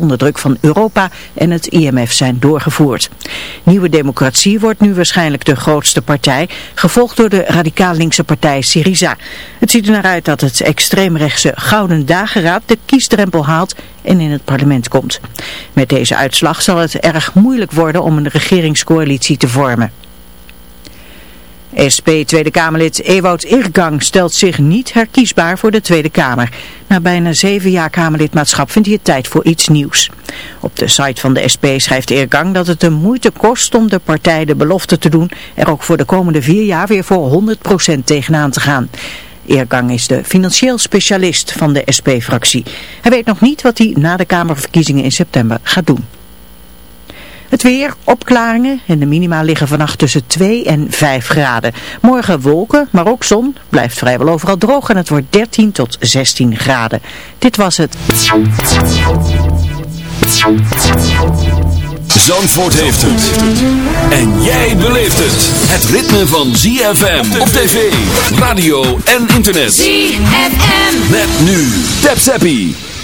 onder druk van Europa en het IMF zijn doorgevoerd. Nieuwe Democratie wordt nu waarschijnlijk de grootste partij, gevolgd door de radicaal linkse partij Syriza. Het ziet er naar uit dat het extreemrechtse Gouden Dageraad de kiesdrempel haalt en in het parlement komt. Met deze uitslag zal het erg moeilijk worden om een regeringscoalitie te vormen. SP Tweede Kamerlid Ewout Irgang stelt zich niet herkiesbaar voor de Tweede Kamer. Na bijna zeven jaar Kamerlidmaatschap vindt hij het tijd voor iets nieuws. Op de site van de SP schrijft Irgang dat het de moeite kost om de partij de belofte te doen er ook voor de komende vier jaar weer voor 100% tegenaan te gaan. Eergang is de financieel specialist van de SP-fractie. Hij weet nog niet wat hij na de Kamerverkiezingen in september gaat doen. Het weer, opklaringen en de minima liggen vannacht tussen 2 en 5 graden. Morgen wolken, maar ook zon. Blijft vrijwel overal droog en het wordt 13 tot 16 graden. Dit was het. Zandvoort heeft het. En jij beleeft het. Het ritme van ZFM op tv, radio en internet. ZFM. Met nu. Tap Zappie.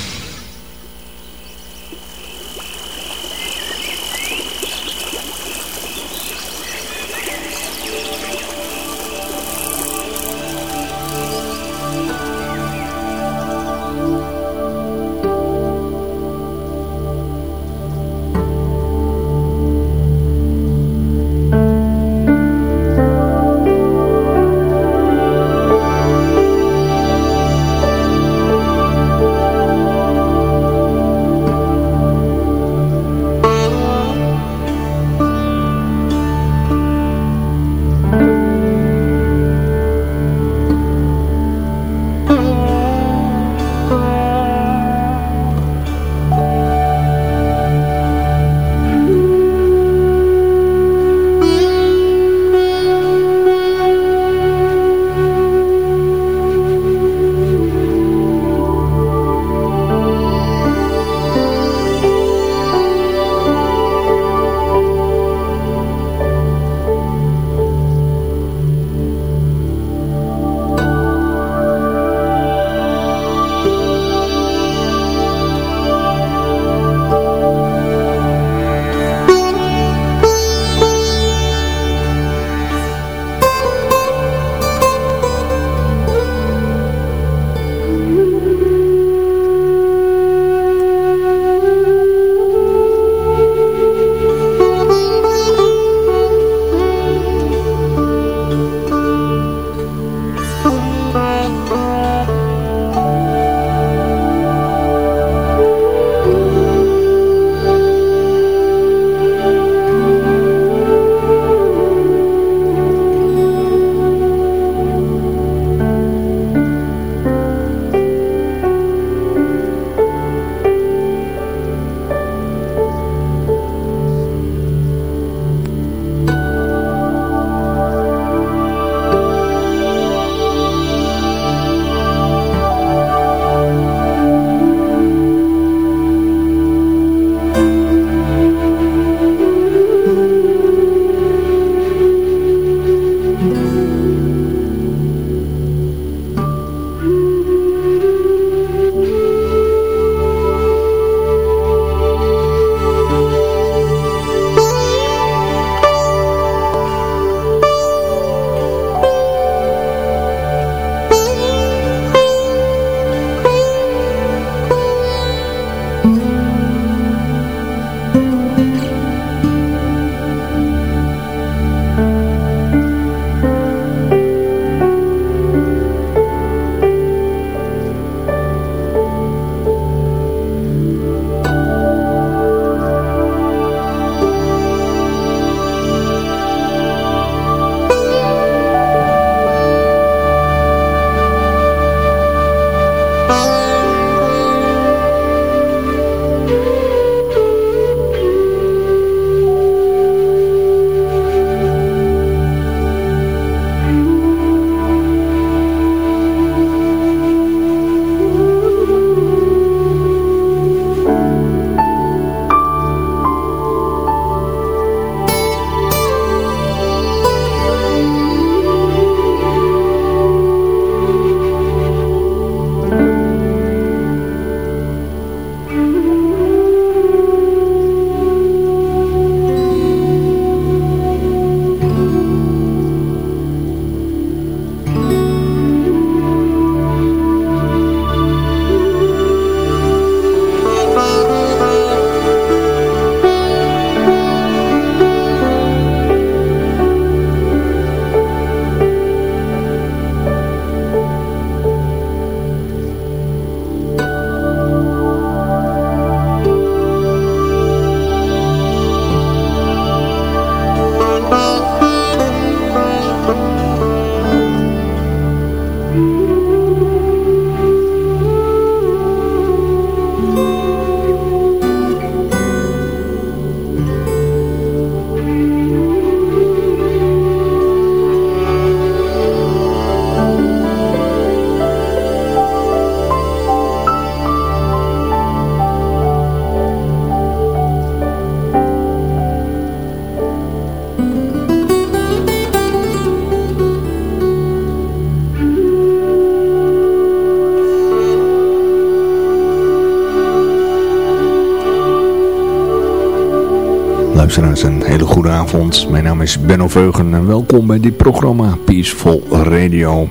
Luisteraars, een hele goede avond. Mijn naam is Benno Veugen en welkom bij dit programma Peaceful Radio.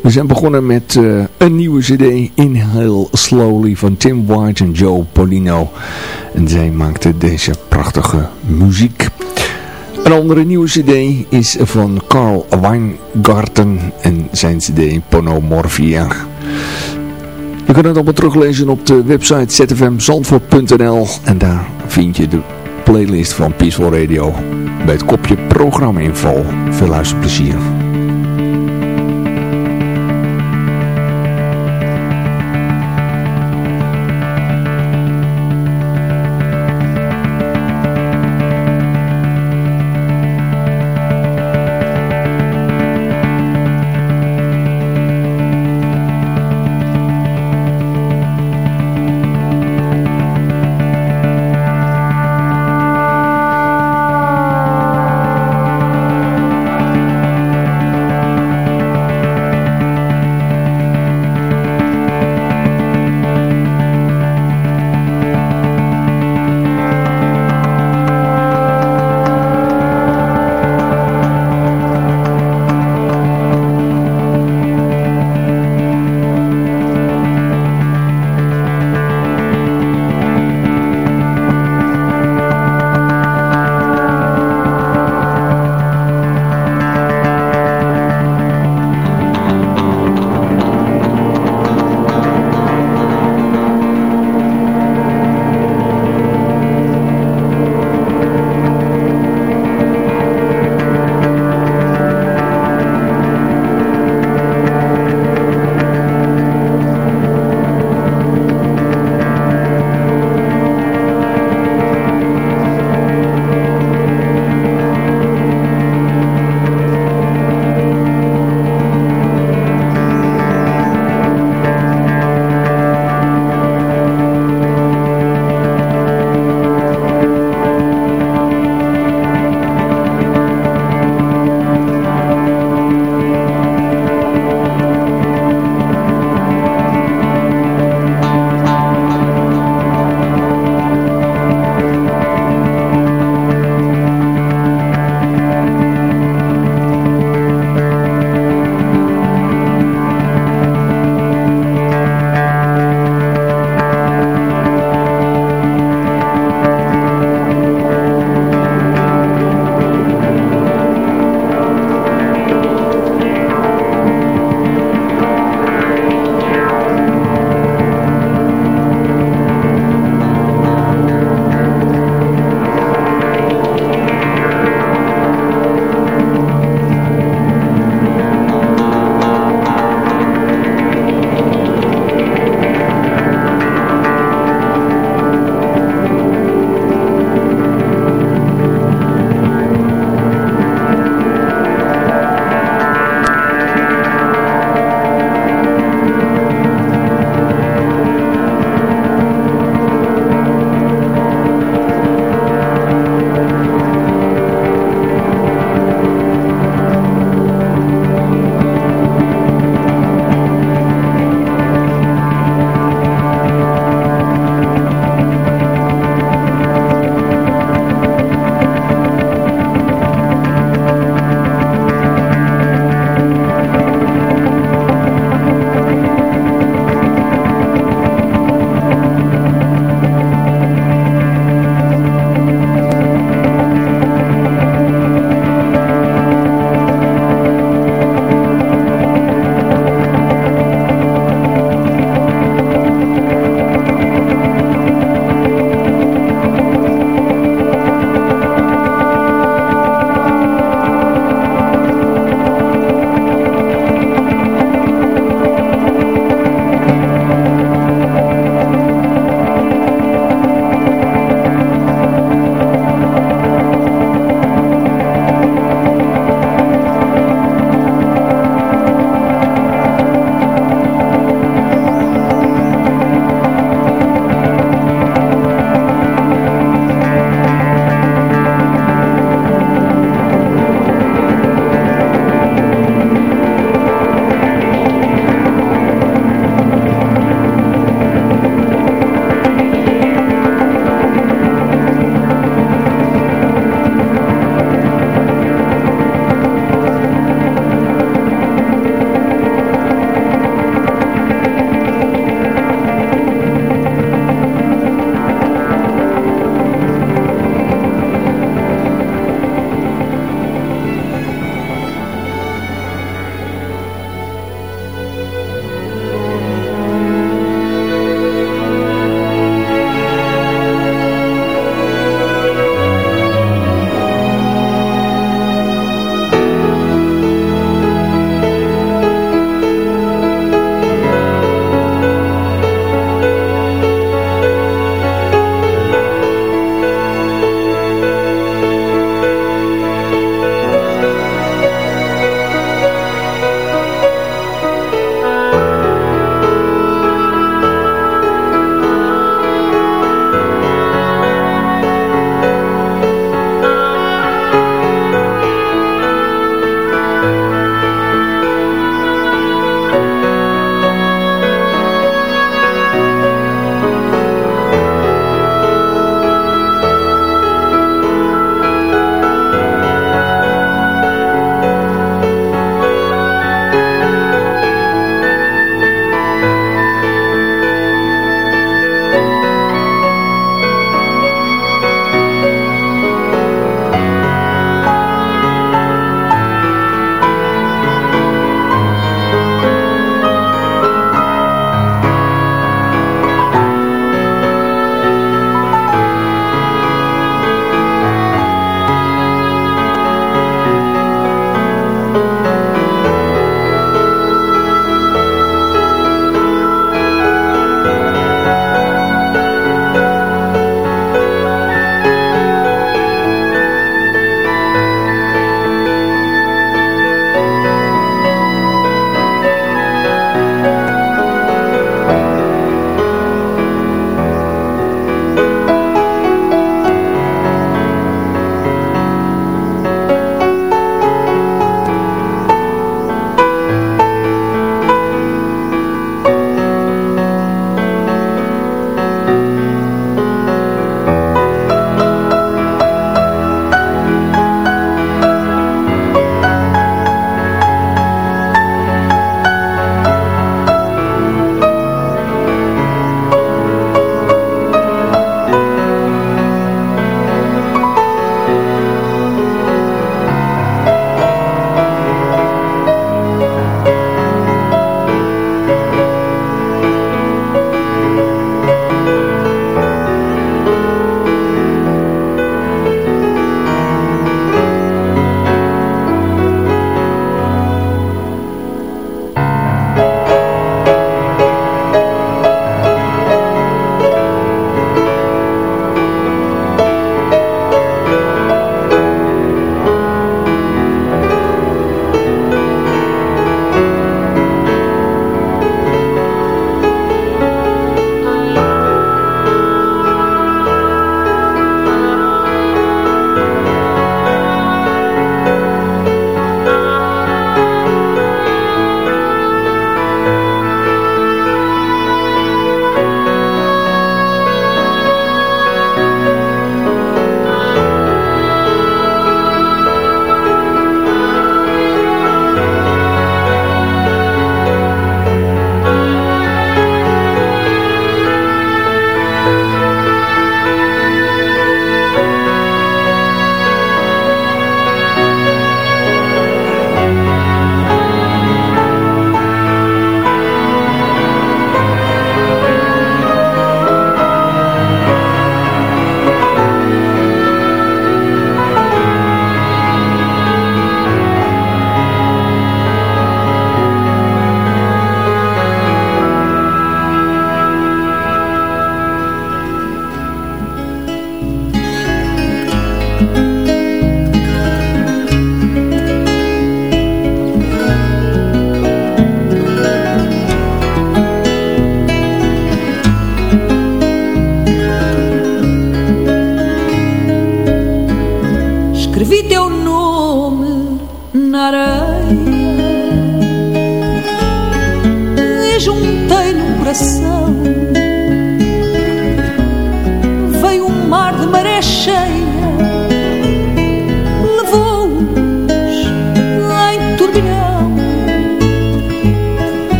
We zijn begonnen met uh, een nieuwe cd, Inhale Slowly, van Tim White en Joe Polino. En zij maakten deze prachtige muziek. Een andere nieuwe cd is van Carl Weingarten en zijn cd Ponomorphia. Je kunt het allemaal teruglezen op de website zfmzandvoort.nl en daar vind je de playlist van Peaceful Radio bij het kopje programma info. Veel luisterplezier.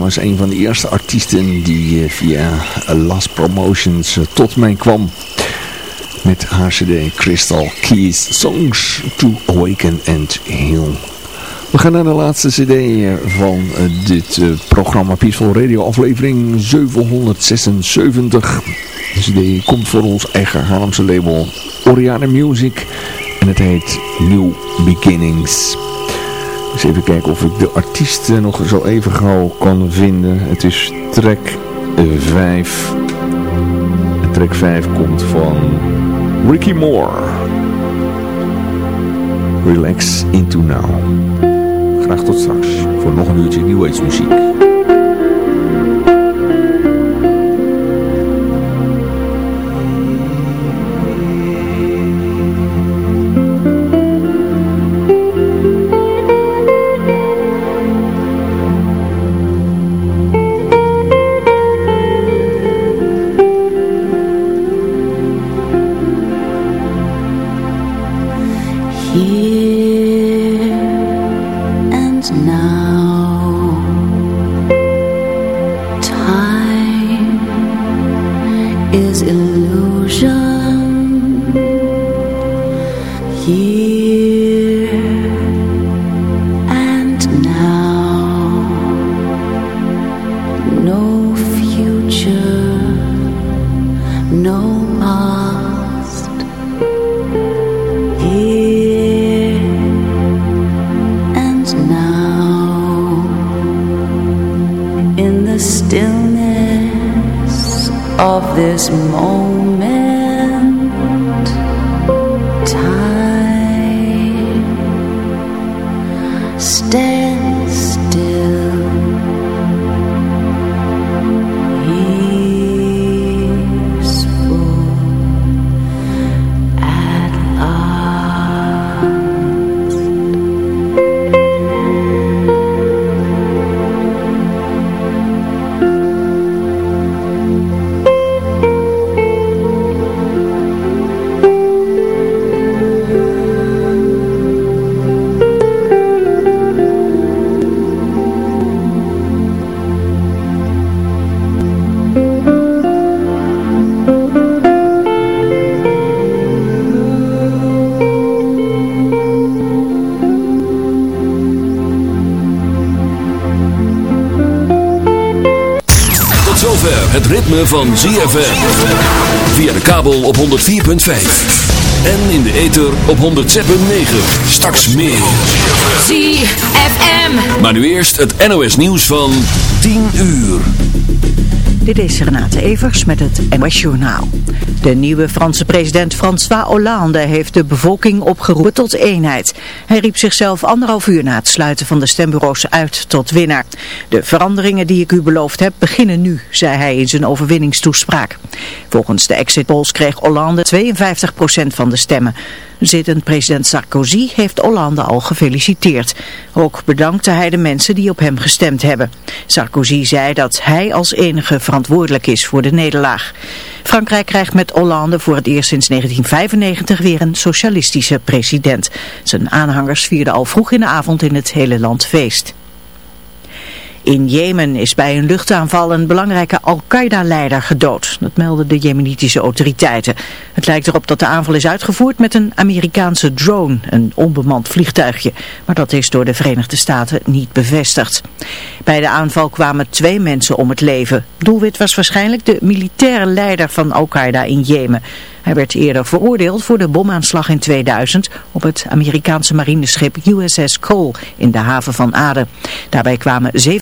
Was een van de eerste artiesten die eh, via Last Promotions eh, tot mij kwam. Met haar cd Crystal Keys Songs to Awaken and Heal. We gaan naar de laatste cd eh, van dit programma Peaceful Radio aflevering 776. De cd komt voor ons eigen Haarlemse label Oriane Music en het heet New Beginnings. Even kijken of ik de artiest nog zo even gauw kan vinden. Het is track 5. En track 5 komt van Ricky Moore. Relax Into Now. Graag tot straks voor nog een uurtje New Age muziek. Ritme van ZFM. Via de kabel op 104.5. En in de ether op 107.9. Straks meer. ZFM. Maar nu eerst het NOS nieuws van 10 uur. Dit is Renate Evers met het NOS Journaal. De nieuwe Franse president François Hollande heeft de bevolking opgeroepen tot eenheid. Hij riep zichzelf anderhalf uur na het sluiten van de stembureaus uit tot winnaar. De veranderingen die ik u beloofd heb beginnen nu, zei hij in zijn overwinningstoespraak. Volgens de exit polls kreeg Hollande 52% van de stemmen. Zittend president Sarkozy heeft Hollande al gefeliciteerd. Ook bedankte hij de mensen die op hem gestemd hebben. Sarkozy zei dat hij als enige verantwoordelijk is voor de nederlaag. Frankrijk krijgt met Hollande voor het eerst sinds 1995 weer een socialistische president. Zijn aanhangers vierden al vroeg in de avond in het hele land feest. In Jemen is bij een luchtaanval een belangrijke Al-Qaeda-leider gedood. Dat melden de jemenitische autoriteiten. Het lijkt erop dat de aanval is uitgevoerd met een Amerikaanse drone, een onbemand vliegtuigje. Maar dat is door de Verenigde Staten niet bevestigd. Bij de aanval kwamen twee mensen om het leven. Doelwit was waarschijnlijk de militaire leider van Al-Qaeda in Jemen. Hij werd eerder veroordeeld voor de bomaanslag in 2000 op het Amerikaanse marineschip USS Cole in de haven van Aden. Daarbij kwamen zeven